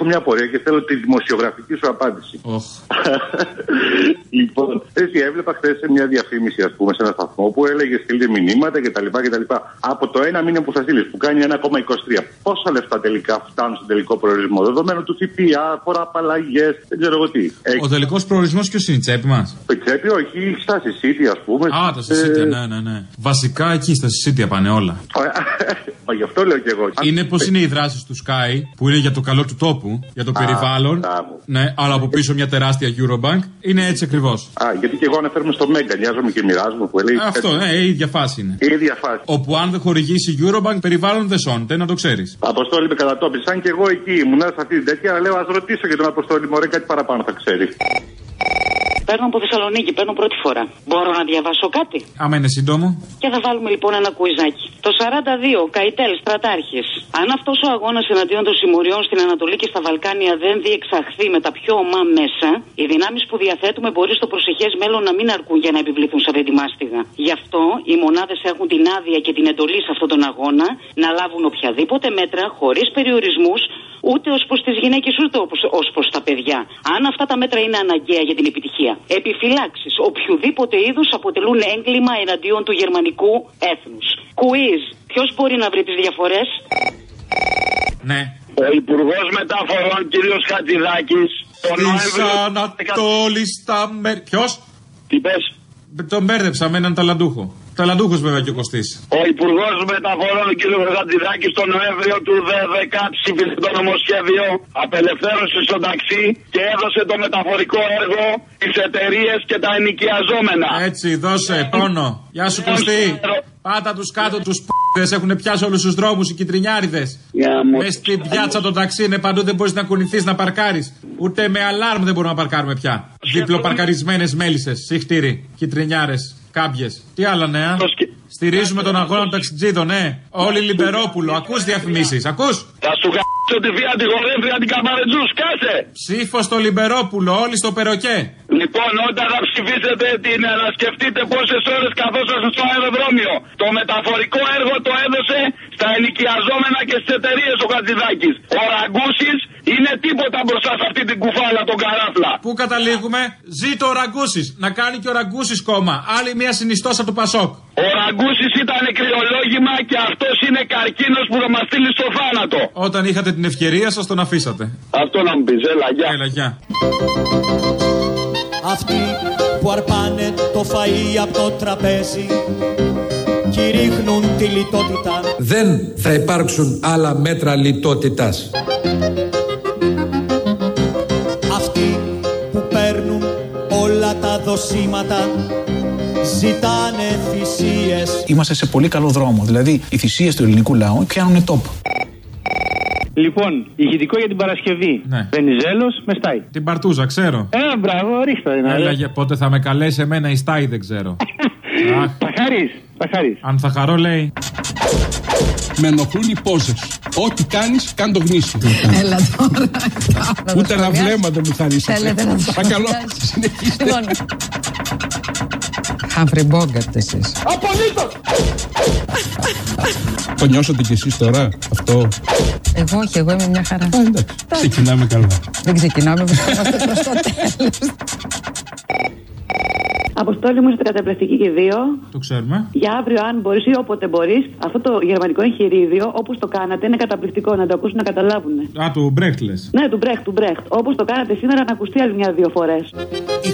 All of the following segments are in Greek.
έχω μια απορία και θέλω τη δημοσιογραφική σου απάντηση. Οχ. λοιπόν, έτσι έβλεπα χθες σε μια διαφήμιση, ας πούμε, σε ένα σταθμό που έλεγε στείλτε μηνύματα κτλ. κτλ. Από το ένα μήνυμα που θα στείλεις, που κάνει 1,23, πόσα λεφτά τελικά φτάνουν στον τελικό προορισμό, δεδομένου του ΦΠΑ, φορά απαλλαγές, δεν ξέρω εγώ τι. Ο τελικός προορισμός ποιος είναι, η τσέπη μας; Η τσέπη, όχι, στα συσίτια, ας πούμε. Α, τα συσίτια, ναι, ναι, ναι. Βασικά εκεί στα συσίτια πάνε όλα. Μα γι' αυτό λέω κι εγώ. Είναι πώς είναι οι δράσεις του Sky, που είναι για το καλό του τόπου, για το περιβάλλον. Ναι, αλλά από πίσω μια τεράστια Eurobank. Είναι έτσι ακριβώς. Α, γιατί και εγώ αναφέρομαι στο Μέγκα, νοιάζομαι και μοιράζομαι που λέει. Αυτό, ναι, η ίδια φάση είναι. Η ίδια φάση. Όπου αν δεν χορηγήσει Eurobank, περιβάλλον δεν σώνεται, να το ξέρεις. Αποστόλη με κατατόπιση. Αν και εγώ εκεί ήμουν σε αυτή την τέτοια, λέω ας ρωτήσω για τον Αποστόλη Μωρέ κάτι παραπάνω θα ξέρει. Παίρνω από Θεσσαλονίκη, παίρνω πρώτη φορά. Μπορώ να διαβάσω κάτι; Άμα είναι σύντομο. Και θα βάλουμε λοιπόν ένα κουιζάκι. Το 42, Καϊτέλ, στρατάρχης. Αν αυτός ο αγώνας εναντίον των συμμοριών στην Ανατολή και στα Βαλκάνια δεν διεξαχθεί με τα πιο ομά μέσα, οι δυνάμεις που διαθέτουμε μπορεί στο προσεχές μέλλον να μην αρκούν για να επιβληθούν σε αυτή τη μάστιγα. Γι' αυτό οι μονάδες έχουν την άδεια και την εντολή σε αυτόν τον αγώνα να λάβουν οποιαδήποτε μέτρα χωρίς περιορισμούς ούτε ως προς τις γυναίκες ούτε ως προς τα παιδιά. Αν αυτά τα μέτρα είναι αναγκαία για την επιτυχία. Επιφυλάξεις οποιοδήποτε είδους αποτελούν έγκλημα εναντίον του γερμανικού έθνους. Quiz. Ποιος μπορεί να βρει τις διαφορές; Ναι. Ο Υπουργός Μεταφορών κ. Χατζηδάκης. Τη Ανατόλης στα Μέρ. Ποιος; Τι πες; Τον μπέρδεψα με έναν ταλαντούχο. Ταλαντούχος βέβαια και ο Κωστής. Ο Υπουργός Μεταφορών κ. Χατζηδάκη τον Νοέμβριο του 2012 ψήφισε το νομοσχέδιο απελευθέρωση στο ταξί και έδωσε το μεταφορικό έργο στις εταιρείες και τα ενοικιαζόμενα. Έτσι, δώσε πόνο. Γεια σου Κωστή. Πάτα τους κάτω τους p***δε έχουν πιάσει όλους τους δρόμους οι κυτρινιάριδες. Με στην πιάτσα το ταξί είναι παντού δεν μπορείς να κουνηθείς να παρκάρεις. Ούτε με αλάρμ δεν μπορούμε να παρκάρουμε πια. Διπλοπαρκαρισμένες μέλισσες, συχτήρι, κυτρινιάρες, κάμπιες. Τι άλλα νέα; Στηρίζουμε τον αγώνα των ταξιτζίδων, ναι. Όλοι Λιμπερόπουλο. Ακούς διαφημίσεις, ακούς; Θα σου γράψω τη βία τη γορεύτρια την καμπαρετζού, σκάσε! Ψήφος στο Λιμπερόπουλο, όλοι στο Περοκέ. Λοιπόν, όταν θα ψηφίσετε την να σκεφτείτε πόσες ώρες καθόσαστε στο αεροδρόμιο. Το μεταφορικό έργο το έδωσε στα ενοικιαζόμενα και στις εταιρείες ο Χατζηδάκης. Ο Ραγκούσης είναι τίποτα μπροστά σε αυτή την κουφάλα τον καράφλα. Πού καταλήγουμε, ζήτω ο Ραγκούσης. Να κάνει και ο Ραγκούσης κόμμα. Άλλη μια συνιστόσα του Πασόκ. Ο Ραγκούσης ήταν κρυολόγημα και αυτός είναι καρκίνος που θα μας στείλει στο θάνατο. Όταν είχατε την ευκαιρία, σας τον αφήσατε. Αυτό να μου πεις, έλα, γεια. Έλα, γεια. Αυτοί που αρπάνε το φαΐ από το τραπέζι και ρίχνουν τη λιτότητα Δεν θα υπάρξουν άλλα μέτρα λιτότητας. Αυτοί που παίρνουν όλα τα δοσήματα ζητάνε θυσίες Είμαστε σε πολύ καλό δρόμο. Δηλαδή, οι θυσίες του ελληνικού λαού πιάνουν τόπο. Λοιπόν, ηχητικό για την Παρασκευή. Ναι. Βενιζέλος με στάι. Την Παρτούζα, ξέρω. Ε, μπράβο, ρίχτω ένα. Έλα, για πότε θα με καλέσει εμένα η Στάι, δεν ξέρω. Αχ, Θα χαρείς, θα χαρείς. αν θα χαρώ, λέει. Με ενοχλούν οι πόζες. Ό,τι κάνεις, κάν το γνήσιο. Έλα τώρα. Ούτε ένα βλέμμα δεν μου χαρίσατε. Θέλετε να το Παρακαλώ, σχολιάσετε. συνεχίστε. Λοιπόν. Χάμφρι Μπόγκαρτ εσείς. Το νιώσατε κι εσείς τώρα, αυτό; Εγώ όχι, εγώ είμαι μια χαρά. Α, εντάξει. Ξεκινάμε καλά. Δεν ξεκινάμε, βρισκόμαστε προς το τέλος. Αποστόλη μου είστε καταπληκτική και δύο. Το ξέρουμε. Για αύριο, αν μπορείς ή όποτε μπορείς, αυτό το γερμανικό εγχειρίδιο, όπως το κάνατε, είναι καταπληκτικό να το ακούσουν να καταλάβουν. Α, του Μπρέχτ λες. Ναι, του Μπρέχτ, του Μπρέχτ. Όπως το κάνατε σήμερα, να ακουστεί άλλη μια-δύο φορές.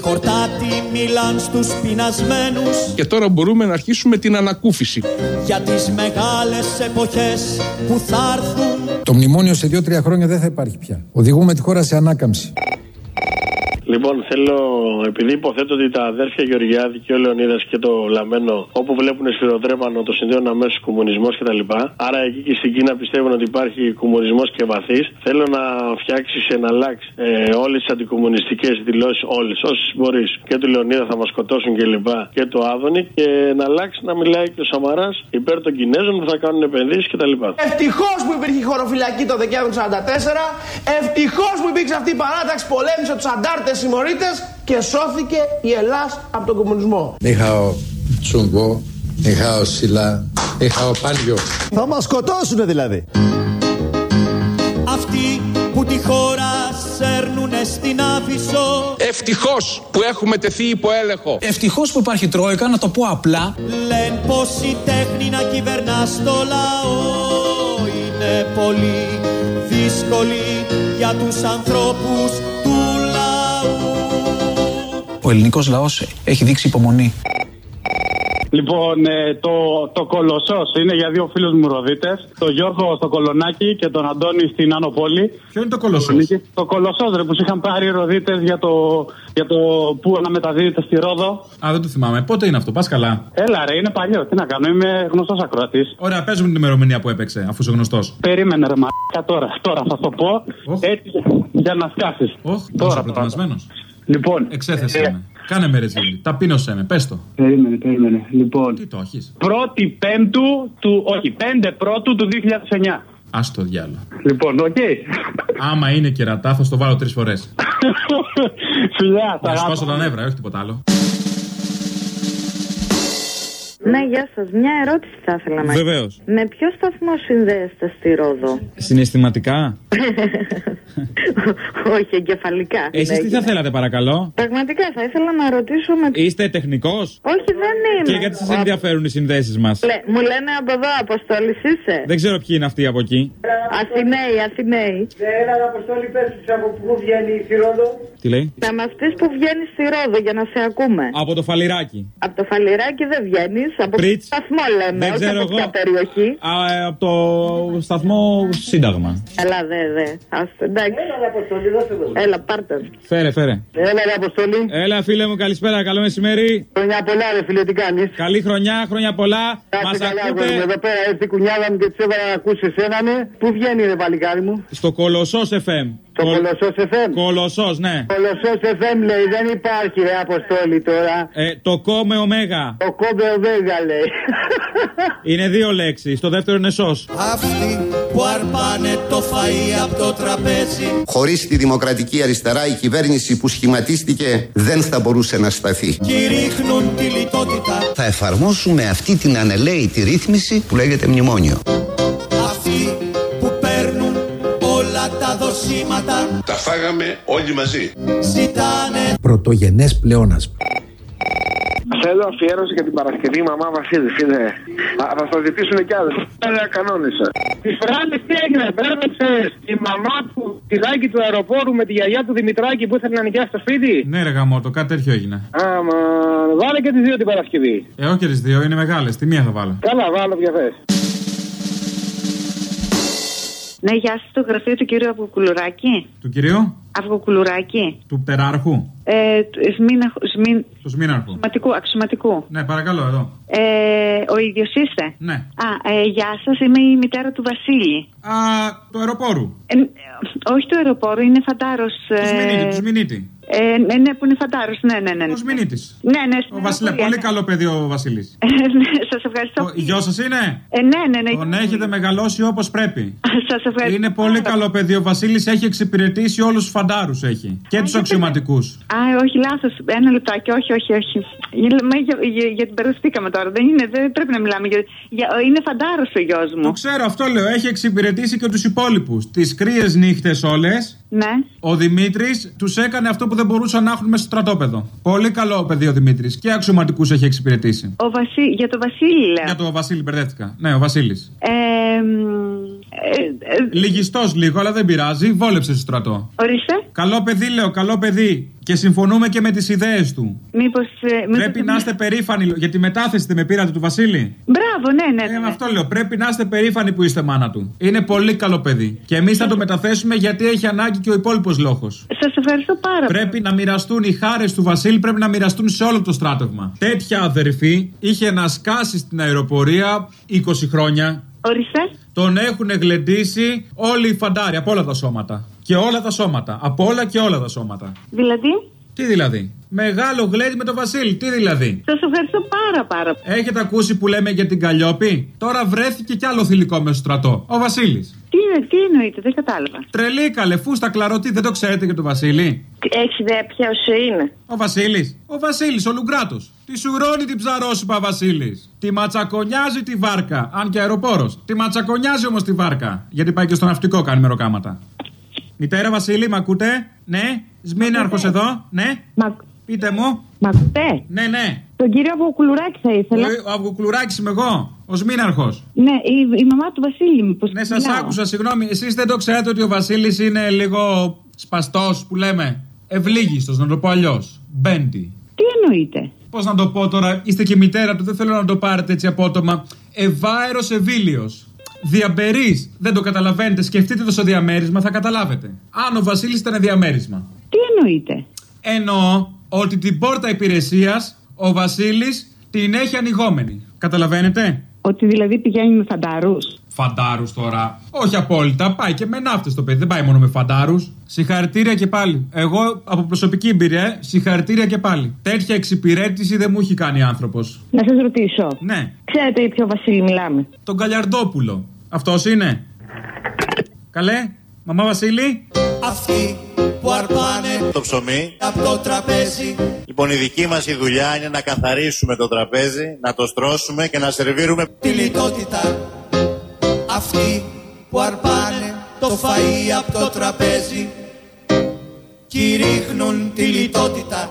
Οι χορτάτοι μιλάν στους πεινασμένους Και τώρα μπορούμε να αρχίσουμε την ανακούφιση. για τις μεγάλες εποχές που θα έρθουν Το μνημόνιο σε δύο-τρία χρόνια δεν θα υπάρχει πια. Οδηγούμε τη χώρα σε ανάκαμψη. Λοιπόν, θέλω, επειδή υποθέτω ότι τα αδέρφια Γεωργιάδη και ο Λεωνίδας και το Λαμένο, όπου βλέπουν σφυροτρέπανο, το συνδέουν αμέσως κομμουνισμός κτλ. Άρα εκεί και στην Κίνα πιστεύουν ότι υπάρχει κομμουνισμός και βαθύς. Θέλω να φτιάξεις και να αλλάξεις ε, όλες τις αντικομμουνιστικές δηλώσεις, όλες, όσες μπορείς. Και του Λεωνίδα θα μας σκοτώσουν κλπ. Και, και το Άδωνη. Και να αλλάξει να μιλάει και ο Σαμαράς υπέρ των Κινέζων που θα κάνουν επενδύσεις κτλ. Ευτυχώς που υπήρχε η χωροφυλακή το Δεκέμβριο του 1944. Ευτυχώς που υπήρξε αυτή η παράταξη, πολέμησε τους αντάρτες συμμορίτες και σώθηκε η Ελλάδα από τον κομμουνισμό. Νιχαο Τσούγκο, Νιχαο Σιλά, Νιχαο Πάνιο. Θα μας σκοτώσουν δηλαδή. Αυτοί που τη χώρα σέρνουνε στην Άφησο Ευτυχώς που έχουμε τεθεί υπό έλεγχο. Ευτυχώς που υπάρχει Τρόικα, να το πω απλά. Λένε πως η τέχνη να κυβερνά στο λαό είναι πολύ δύσκολη για τους ανθρώπους του λαού. Ο ελληνικός λαός έχει δείξει υπομονή. Λοιπόν, ε, το, το κολοσσός είναι για δύο φίλους μου ροδίτες. Το Γιώργο στο Κολονάκι και τον Αντώνη στην Άνω Πόλη. Ποιο είναι το κολοσσός; Το κολοσσός, ρε, που σου είχαν πάρει οι ροδίτες για το, για το που αναμεταδίδεται στη Ρόδο. Α, δεν το θυμάμαι. Πότε είναι αυτό, πας καλά. Έλα, ρε, είναι παλιό. Τι να κάνω, είμαι γνωστός ακροατής. Ωραία, πες μου την ημερομηνία που έπαιξε, αφού είσαι γνωστός. Περίμενε, ρε, μα τώρα. Τώρα θα το πω. Έτσι, για να σκάσει. Όχι, τώρα προετοιμασμένος. Λοιπόν, Εξέθεσέ ε, με. Κάνε με ρεζίλι. Ταπείνωσέ με, πες το. Περίμενε, περίμενε. Λοιπόν, Τι το έχεις; πρώτη Πέμπτου του. Όχι, πέντε πρώτου του 2009. Α το διάλο. Λοιπόν, οκ. Άμα είναι κερατά, θα στο βάλω τρεις φορές. Φιλιά, τα Να σου αγαπώ. σπάσω τα νεύρα, όχι τίποτα άλλο. Ναι, γεια σας. Μια ερώτηση θα ήθελα να Βεβαίως. Με ποιο σταθμό συνδέεστε στη Ρόδο, Συναισθηματικά. Όχι, εγκεφαλικά. Εσείς τι θα θέλατε, παρακαλώ; Πραγματικά θα ήθελα να ρωτήσω με. Είστε τεχνικός; Όχι, δεν είμαι. Και γιατί σας ενδιαφέρουν οι συνδέσεις μας; Λέ, μου λένε από εδώ, Αποστόλη είσαι; Δεν ξέρω ποιοι είναι αυτοί από εκεί. Αθηναίοι, Αθηναίοι. Έναν αποστόλη πες τους από πού βγαίνει η Ρόδο. Τι λέει; Να με αυτές που βγαίνει στη Ρόδο για να σε ακούμε. Από το φαλιράκι. Από το φαλιράκι δεν βγαίνεις. Από Πριτς. το σταθμό λέμε. Δεν όχι ξέρω από εγώ. ποια περιοχή. Α, ε, από το σταθμό Σύνταγμα. Έλα, δε, δε. Άστο, εντάξει. Έλα, πάρτε. Φέρε, φέρε. Έλα ρε Αποστόλη. Έλα, φίλε μου, καλησπέρα. Καλό μεσημέρι. Χρονιά πολλά ρε φίλε, τι κάνεις; Καλή χρονιά, χρόνια πολλά. Μας Κάτσε καλά, ακούτε αγόρι μου. Εδώ πέρα έρθει η κουνιάδα μου και της έβαλα να ακούσεις εσένα ναι. Πού βγαίνει ρε παλικάρι μου; στο Κολοσσός FM. Το Κολοσσός FM. Κολοσσός, ναι. Κολοσσός FM λέει, δεν υπάρχει ρε Αποστόλη τώρα. Ε, το κο με ωμέγα. Το κόμπε ο Βέγα λέει. Είναι δύο λέξεις. Το δεύτερο είναι σος. Αυτοί που αρπάνε το φαΐ από το τραπέζι Χωρίς τη δημοκρατική αριστερά η κυβέρνηση που σχηματίστηκε δεν θα μπορούσε να σταθεί. κηρύχνουν τη λιτότητα Θα εφαρμόσουμε αυτή την ανελαίτη ρύθμιση που λέγεται μνημόνιο. Αυτοί που παίρνουν όλα τα δοσήματα Τα φάγαμε όλοι μαζί. Ζητάνε Πρωτογενές πλεόνασμα. Θέλω αφιέρωση για την Παρασκευή, μαμά Βασίλη, φίλε. Α, θα το ζητήσουν κι άλλες. Έλα, κανόνισα. Τη φράση τι έγινε, μπέρδεψε τη μαμά του, τη δάκη του αεροπόρου με τη γιαγιά του Δημητράκη που ήθελε να νοικιάσει το σπίτι. Ναι, ρε γαμότο, κάτι τέτοιο έγινε. Άμα, βάλε και τις δύο την Παρασκευή. Ε, όχι και τις δύο, είναι μεγάλες. Τη μία θα βάλω. Καλά, βάλω ποια θες. Ναι, γεια σας, το γραφείο του κύριου Αυγοκουλουράκη. Του κυρίου, Αυγοκουλουράκη. του πτεράρχου, Ε, του- Σμίνα, σμίν, του Σμήναρχου. αξιωματικού, αξιωματικού. Ναι, παρακαλώ, εδώ. Ε, ο ίδιος είστε; Ναι. Α, ε, γεια σας, είμαι η μητέρα του Βασίλη. Α, του αεροπόρου. Ε, ε, όχι του αεροπόρου, είναι φαντάρος. Του Σμινίτη, του Σμινίτη. Ε, ναι, ναι, που είναι φαντάρος. Ναι, ναι, ναι. ναι. Ο Σμινίτης. Ναι, ναι, στην Ο Βασιλέ, αεροπορία, πολύ ναι. καλό παιδί ο Βασίλη. Ε, ναι, σας ευχαριστώ. Η γιος σας είναι; Ε, ναι, ναι, ναι. Τον έχετε μεγαλώσει όπως πρέπει. Σας ευχαριστώ. Είναι πολύ καλό παιδί. Ο Βασίλης έχει εξυπηρετήσει όλους τους φαντάρους έχει. Και τους αξιωματικούς. Α, όχι, λάθος. Ένα λεπτάκι, όχι, όχι, όχι. Για, μα, για, για, για την μπερδευτήκαμε τώρα. Δεν, είναι, δεν πρέπει να μιλάμε. Για, για, είναι φαντάρος ο γιος μου. Το ξέρω, αυτό λέω. Έχει εξυπηρετήσει και τους υπόλοιπους. Τις κρύες νύχτες όλες. Ναι. Ο Δημήτρης τους έκανε αυτό που δεν μπορούσαν να έχουν μέσα στο στρατόπεδο. Πολύ καλό παιδί ο Δημήτρης. Και αξιωματικούς έχει εξυπηρετήσει. Ο Βασί... Για το Βασίλη, λέω. Για το Βασίλη μπερδεύτηκα. Ναι, ο Βασίλης. Ε, μ, ε, ε, Λυγιστός λίγο, αλλά δεν πειράζει. Βόλεψε στο στρατό. ορίστε. Καλό παιδί, λέω, καλό παιδί. Και συμφωνούμε και με τις ιδέες του. Μήπως. Ε, Πρέπει να είστε περήφανοι. Για τη μετάθεση δεν με πήρατε του Βασίλη. Μπράβο, ναι, ναι. Ε, με αυτό λέω. Πρέπει να είστε περήφανοι που είστε μάνα του. Είναι πολύ καλό παιδί. Και εμείς θα το μεταθέσουμε γιατί έχει ανάγκη και ο υπόλοιπος λόγο. Σας ευχαριστώ πάρα πολύ. Πρέπει να μοιραστούν οι χάρες του Βασίλη, πρέπει να μοιραστούν σε όλο το στράτευμα. Τέτοια αδερφή είχε να σκάσει στην αεροπορία 20 χρόνια. Ορίστε. Τον έχουν γλεντήσει όλοι οι φαντάροι από όλα τα σώματα. Και όλα τα σώματα. Από όλα και όλα τα σώματα. Δηλαδή; Τι δηλαδή; Μεγάλο γλέντι με τον Βασίλη. Τι δηλαδή; Σα ευχαριστώ πάρα πάρα πολύ. Έχετε ακούσει που λέμε για την Καλλιόπη; Τώρα βρέθηκε κι άλλο θηλυκό με στο στρατό. Ο Βασίλης. Τι, είναι, τι εννοείτε, δεν κατάλαβα. Τρελή καλέ, φούστα κλαρωτή, δεν το ξέρετε για τον Βασίλη; Έχεις ιδέα ποιος είναι; Ο Βασίλης. Ο Βασίλης, ο Λουγκράτος. Τη σουρώνει την ψαρόσουπα Βασίλη. Τη ματσακονιάζει τη βάρκα. Αν και αεροπόρος. Τη ματσακονιάζει όμως τη βάρκα. Γιατί πάει και στο ναυτικό κάνει μεροκάματα. Μητέρα Βασίλη, μ' ακούτε; Ναι; Σμήναρχος εδώ; Ναι; Μα... Πείτε μου. Μ' ακούτε; Ναι, ναι. Τον κύριο Αυγοκουλουράκη θα ήθελα. Ο Αυγοκουλουράκη είμαι εγώ. Ο Σμήναρχος. Ναι, η, η μαμά του Βασίλη, μήπως. Ναι, σας άκουσα, συγγνώμη. Εσείς δεν το ξέρετε ότι ο Βασίλης είναι λίγο σπαστός που λέμε. Ευλίγιστος, να το πω αλλιώς. Μπέντι. Τι εννοείτε; Πώς να το πω τώρα, είστε και μητέρα του, δεν θέλω να το πάρετε έτσι απότομα. Ευάερο Ευήλιο. Διαμπερής. Δεν το καταλαβαίνετε. Σκεφτείτε το στο διαμέρισμα, θα καταλάβετε. Αν ο Βασίλης ήταν διαμέρισμα. Τι εννοείτε; Εννοώ ότι την πόρτα υπηρεσίας ο Βασίλης την έχει ανοιγόμενη. Καταλαβαίνετε; Ότι δηλαδή πηγαίνει με φαντάρου. Φαντάρους τώρα. Όχι απόλυτα. Πάει και με ναύτες το παιδί. Δεν πάει μόνο με φαντάρους. Συγχαρητήρια και πάλι. Εγώ από προσωπική εμπειρία, ε, συγχαρητήρια και πάλι. Τέτοια εξυπηρέτηση δεν μου έχει κάνει άνθρωπος. Να σας ρωτήσω. Ναι. Ξέρετε για ποιο Βασίλη μιλάμε; Τον Καλιαρντόπουλο. Αυτός είναι. Καλέ, μαμά Βασίλη. Αυτοί που αρπάνε το ψωμί από το τραπέζι. Λοιπόν, η δική μας η δουλειά είναι να καθαρίσουμε το τραπέζι, να το στρώσουμε και να σερβίρουμε τη λιτότητα. Αυτοί που αρπάνε το φαΐ από το τραπέζι και ρίχνουν τη λιτότητα.